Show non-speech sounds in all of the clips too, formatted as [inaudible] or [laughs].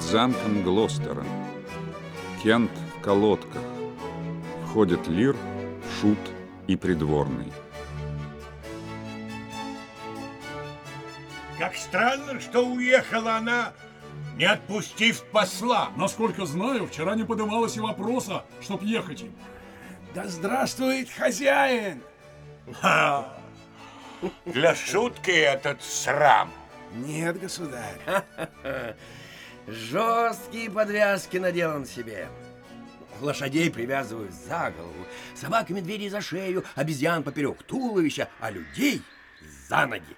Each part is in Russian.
перед замком Глостера. Кент в колодках. Входят Лир, Шут и Придворный. Как странно, что уехала она, не отпустив посла. Насколько знаю, вчера не подымалось и вопроса, чтоб ехать им. Да здравствует хозяин! Ха! Для шутки этот срам. Нет, государь. [laughs] Жесткие подвязки наделан себе. Лошадей привязывают за голову, собак и медведей за шею, обезьян поперек туловища, а людей за ноги.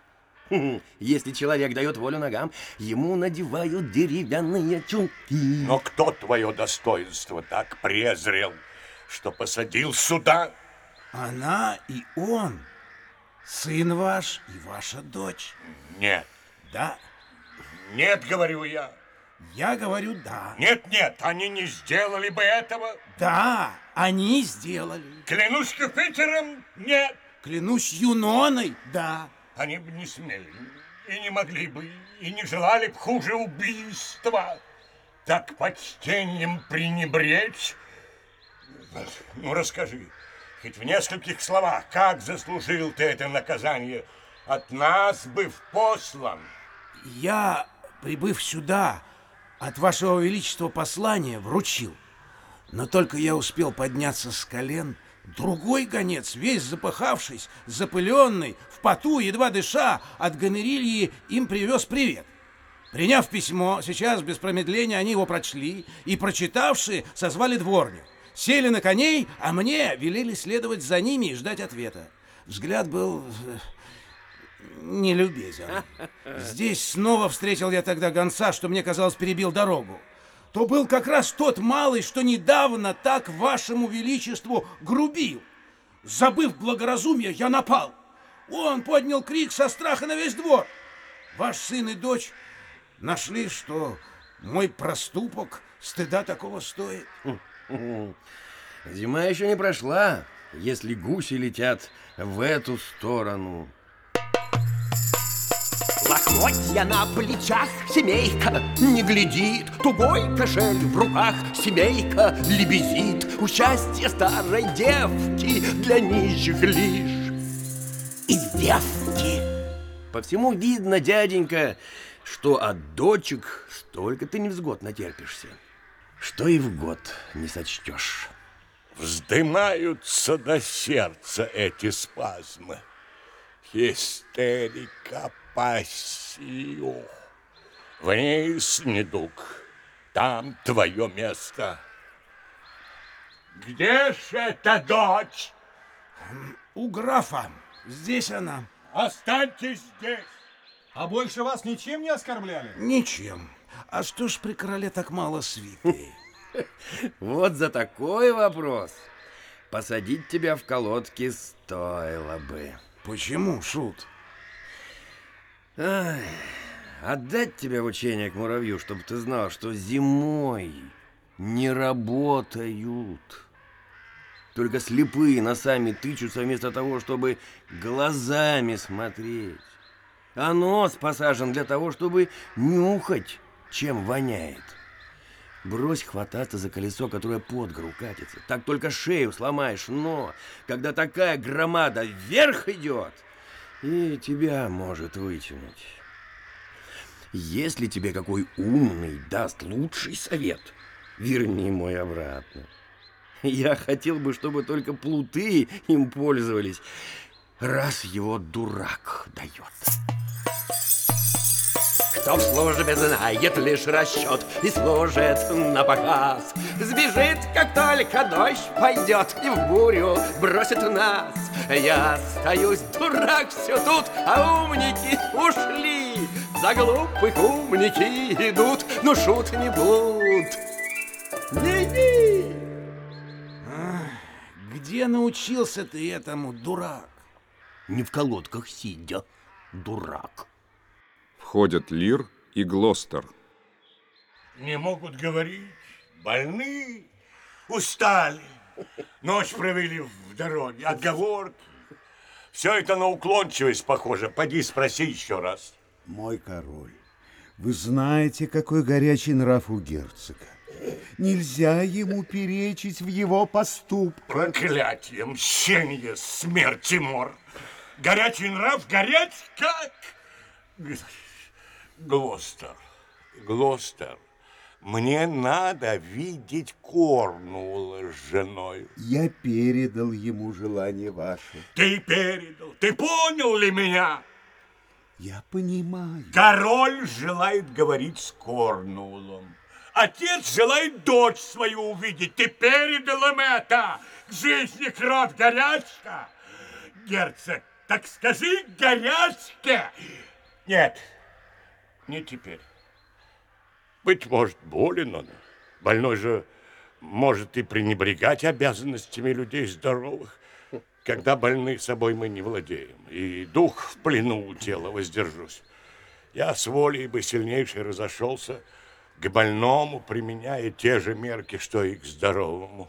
Хм, Если человек дает волю ногам, ему надевают деревянные чулки. Но кто твое достоинство так презрел, что посадил сюда? Она и он. Сын ваш и ваша дочь. Нет, Да, нет, говорю я. Я говорю да. Нет, нет, они не сделали бы этого. Да, они сделали. Клянусь Юпитером, нет. Клянусь Юноной, да. Они бы не смели, и не могли бы, и не желали бы хуже убийства. Так почтением пренебречь. Ну, расскажи, хоть в нескольких словах, как заслужил ты это наказание? От нас бы в послан. Я, прибыв сюда, от вашего величества послание вручил. Но только я успел подняться с колен, другой гонец, весь запыхавшись, запыленный, в поту, едва дыша, от гонорильи им привез привет. Приняв письмо, сейчас без промедления они его прочли и, прочитавши, созвали дворню. Сели на коней, а мне велели следовать за ними и ждать ответа. Взгляд был нелюбезен. Здесь снова встретил я тогда гонца, что мне казалось перебил дорогу. То был как раз тот малый, что недавно так вашему величеству грубил. Забыв благоразумие, я напал. Он поднял крик со страха на весь двор. Ваш сын и дочь нашли, что мой проступок стыда такого стоит. Зима еще не прошла, если гуси летят в эту сторону. Лохмотья на плечах, семейка не глядит, Тугой кошель в руках, семейка лебезит. Участие старой девки для нищих лишь издевки. По всему видно, дяденька, что от дочек столько ты невзгод натерпишься, что и в год не сочтешь. Вздымаются до сердца эти спазмы. Истерика пассию. Вниз, недуг, там твое место. Где ж эта дочь? У графа. Здесь она. Останьтесь здесь. А больше вас ничем не оскорбляли? Ничем. А что ж при короле так мало свиты? [laughs] Вот за такой вопрос посадить тебя в колодки стоило бы. Почему, Шут? Ай, отдать тебя в учение к муравью, чтобы ты знал, что зимой не работают. Только слепые носами тычутся вместо того, чтобы глазами смотреть. А нос посажен для того, чтобы нюхать, чем воняет. Брось хвататься за колесо, которое под гору катится. Так только шею сломаешь, но когда такая громада вверх идет, и тебя может вытянуть. Если тебе какой умный даст лучший совет, верни мой обратно. Я хотел бы, чтобы только плуты им пользовались, раз его дурак дает. Кто в службе знает лишь расчет и служит на показ Сбежит, как только дождь пойдет и в бурю бросит нас Я остаюсь дурак все тут, а умники ушли За глупых умники идут, но шут не блуд Не-не! Где научился ты этому, дурак? Не в колодках сидя, дурак. Входят Лир и Глостер. Не могут говорить, больны, устали. Ночь провели в дороге, отговорки. Все это на уклончивость похоже. Поди спроси еще раз. Мой король, Вы знаете, какой горячий нрав у герцога. Нельзя ему перечить в его поступках. Проклятие, мщение, смерть, Тимур. Горячий нрав, горять как? Глостер, Глостер, мне надо видеть Корнуола с женой. Я передал ему желание ваше. Ты передал, ты понял ли меня? Я понимаю. Король желает говорить с Корнуолом. Отец желает дочь свою увидеть. Ты передал им это. К жизни кровь горячка. Герцог, так скажи горячке. Нет, не теперь. Быть может, болен он. Больной же может и пренебрегать обязанностями людей здоровых. Когда больны собой мы не владеем, и дух в плену у тела воздержусь. Я с волей бы сильнейший разошелся к больному, применяя те же мерки, что и к здоровому.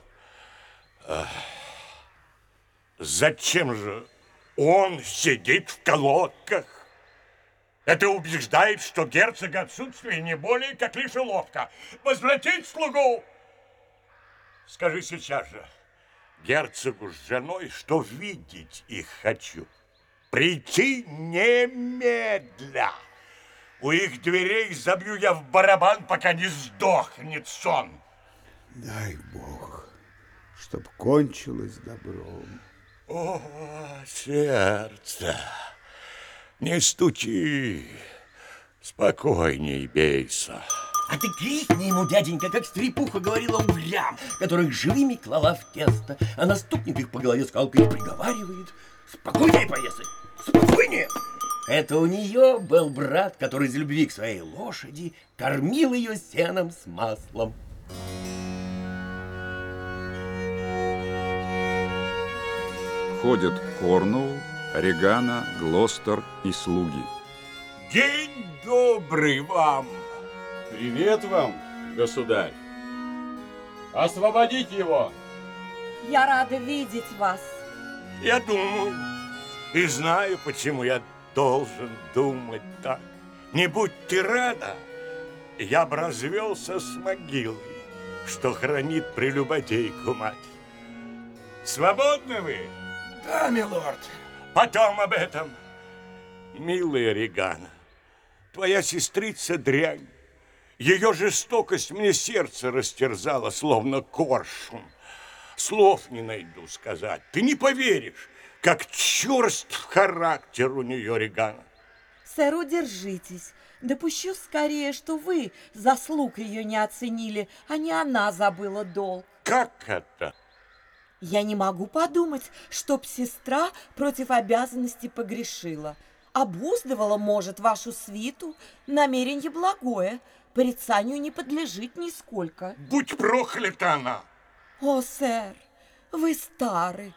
Зачем же он сидит в колодках? Это убеждает, что герцога отсутствие не более, как лишь уловка. Возвратить слугу! Скажи сейчас же герцогу с женой, что видеть их хочу. Прийти немедля. У их дверей забью я в барабан, пока не сдохнет сон. Дай Бог, чтоб кончилось добром. О, сердце, не стучи, спокойней бейся. А ты крикни ему, дяденька, как стрепуха говорила углям, которых живыми клала в тесто. Она стукнет их по голове скалкой и приговаривает. Спокойнее, поесы, спокойнее. Это у нее был брат, который из любви к своей лошади кормил ее сеном с маслом. Входят Корнуолл, Регана, Глостер и слуги. День добрый вам! Привет вам, государь! Освободить его! Я рада видеть вас. Я думаю, и знаю, почему я должен думать так. Не будь ты рада, я бы развелся с могилой, что хранит прелюбодейку мать. Свободны вы? Да, милорд. Потом об этом. Милая Регана, твоя сестрица дрянь. Ее жестокость мне сердце растерзала, словно коршун. Слов не найду сказать. Ты не поверишь, как черств характер у нее, Регана. Сэр, удержитесь. Допущу скорее, что вы заслуг ее не оценили, а не она забыла долг. Как это? Я не могу подумать, чтоб сестра против обязанности погрешила. Обуздывала, может, вашу свиту, намерение благое, порицанию не подлежит нисколько. Будь проклята она! О, сэр, вы стары.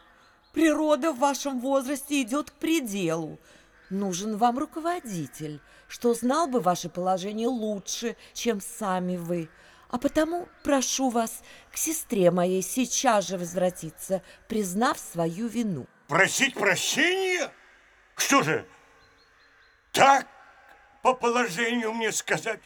Природа в вашем возрасте идет к пределу. Нужен вам руководитель, что знал бы ваше положение лучше, чем сами вы. А потому прошу вас к сестре моей сейчас же возвратиться, признав свою вину. Просить прощения? Что же, так по положению мне сказать?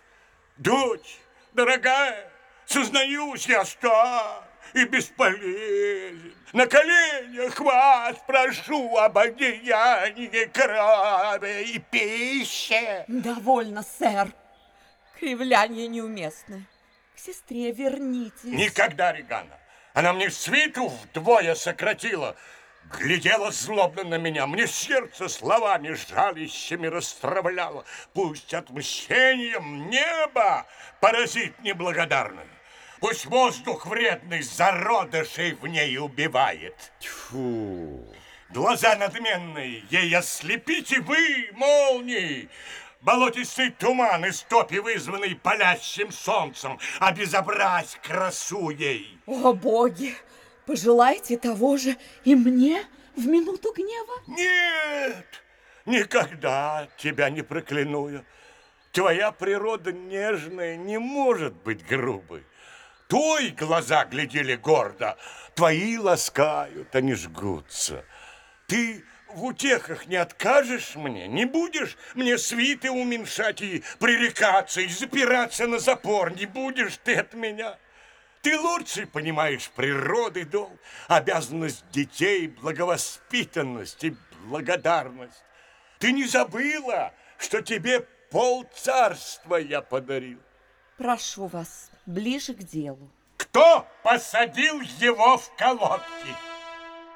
Дочь, дорогая, сознаюсь, я стар и бесполезен. На коленях вас прошу об одеянии, крови и пище. Довольно, сэр. Кривляние неуместны. Сестре вернитесь. Никогда, Регана. Она мне свиту вдвое сократила. Глядела злобно на меня, мне сердце словами жалищами расстравляло. Пусть отмщением небо поразит неблагодарным. Пусть воздух вредный зародышей в ней убивает. Тьфу. Глаза надменные, ей ослепите вы, молнии. Болотистый туман из топи, вызванный палящим солнцем, обезобразь красу ей. О, боги! Пожелайте того же и мне в минуту гнева? Нет, никогда тебя не прокляную. Твоя природа нежная не может быть грубой. Твои глаза глядели гордо, твои ласкают, а не жгутся. Ты в утехах не откажешь мне? Не будешь мне свиты уменьшать и пререкаться, и запираться на запор? Не будешь ты от меня? Ты лучше понимаешь природы долг, обязанность детей, благовоспитанность и благодарность. Ты не забыла, что тебе полцарства я подарил? Прошу вас, ближе к делу. Кто посадил его в колодки?